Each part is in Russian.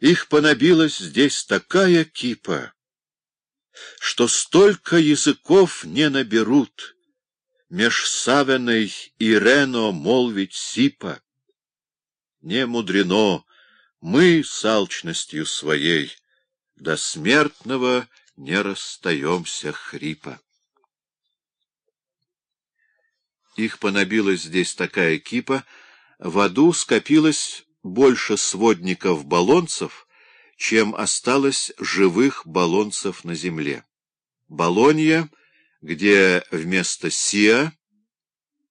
Их понабилась здесь такая кипа, что столько языков не наберут меж Савеной и Рено молвить сипа. Не мудрено, мы с алчностью своей до смертного не расстаемся хрипа. Их понабилась здесь такая кипа, в аду скопилось больше сводников-баллонцев, чем осталось живых баллонцев на земле. Болонья, где вместо «сиа»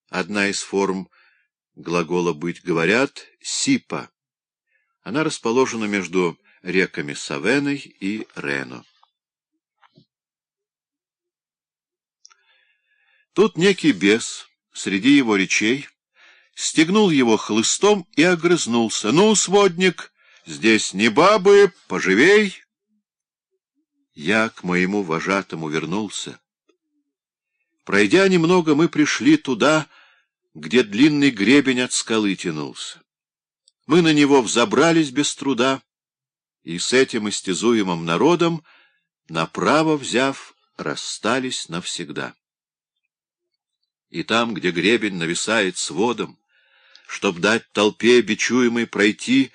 одна из форм глагола «быть» говорят «сипа». Она расположена между реками Савеной и Рено. Тут некий бес среди его речей стегнул его хлыстом и огрызнулся. — Ну, сводник, здесь не бабы, поживей! Я к моему вожатому вернулся. Пройдя немного, мы пришли туда, где длинный гребень от скалы тянулся. Мы на него взобрались без труда, и с этим истязуемым народом, направо взяв, расстались навсегда. И там, где гребень нависает сводом, Чтоб дать толпе бичуемой пройти,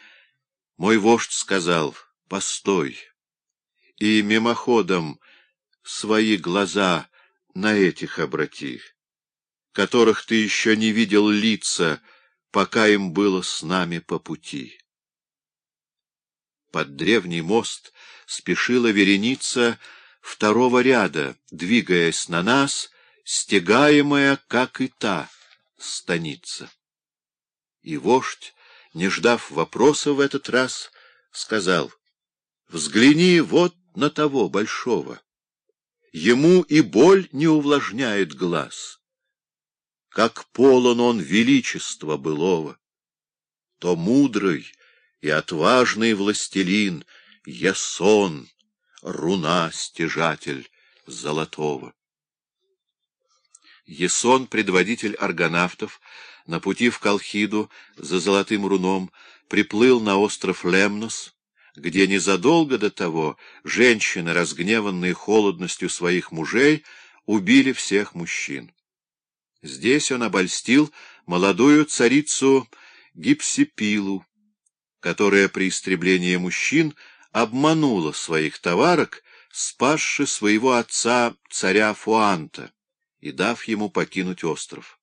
мой вождь сказал «Постой!» И мимоходом свои глаза на этих обрати, которых ты еще не видел лица, пока им было с нами по пути. Под древний мост спешила вереница второго ряда, двигаясь на нас, стегаемая, как и та, станица. И вождь, не ждав вопроса в этот раз, сказал, «Взгляни вот на того большого. Ему и боль не увлажняет глаз. Как полон он величества былого, то мудрый и отважный властелин Ясон, руна-стяжатель золотого. Ясон, предводитель аргонавтов, на пути в Колхиду за золотым руном приплыл на остров Лемнос, где незадолго до того женщины, разгневанные холодностью своих мужей, убили всех мужчин. Здесь он обольстил молодую царицу Гипсипилу, которая при истреблении мужчин обманула своих товарок, спасши своего отца, царя Фуанта, и дав ему покинуть остров.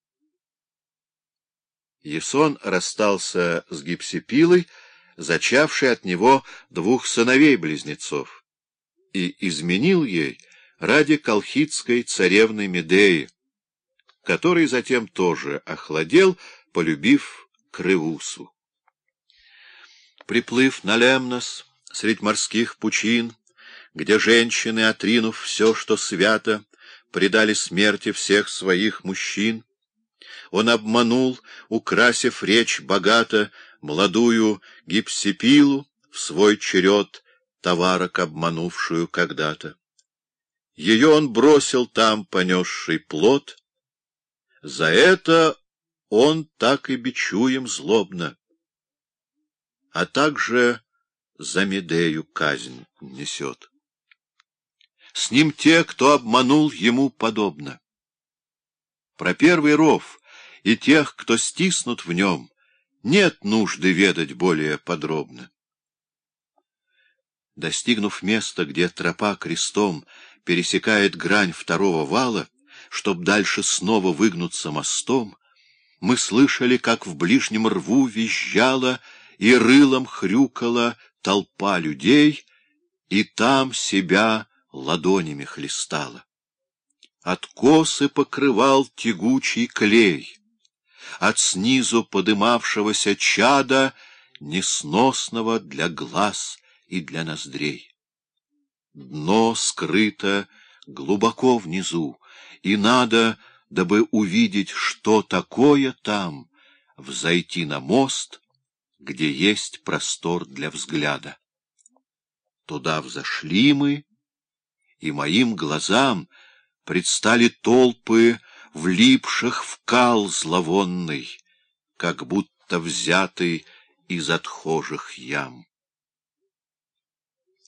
Ясон расстался с Гипсипилой, зачавшей от него двух сыновей-близнецов, и изменил ей ради колхидской царевны Медеи, который затем тоже охладел, полюбив Крыусу. Приплыв на Лемнос, средь морских пучин, где женщины, отринув все, что свято, предали смерти всех своих мужчин, он обманул, украсив речь богато, молодую гипсипилу в свой черед, товарок обманувшую когда-то. Ее он бросил там, понесший плод. За это он так и бичуем злобно, а также за Медею казнь несет. С ним те, кто обманул ему подобно. Про первый ров — и тех, кто стиснут в нем, нет нужды ведать более подробно. Достигнув места, где тропа крестом пересекает грань второго вала, чтоб дальше снова выгнуться мостом, мы слышали, как в ближнем рву визжала и рылом хрюкала толпа людей, и там себя ладонями хлестала. Откосы покрывал тягучий клей — от снизу подымавшегося чада, несносного для глаз и для ноздрей. Дно скрыто глубоко внизу, и надо, дабы увидеть, что такое там, взойти на мост, где есть простор для взгляда. Туда взошли мы, и моим глазам предстали толпы влипших в кал зловонный, как будто взятый из отхожих ям.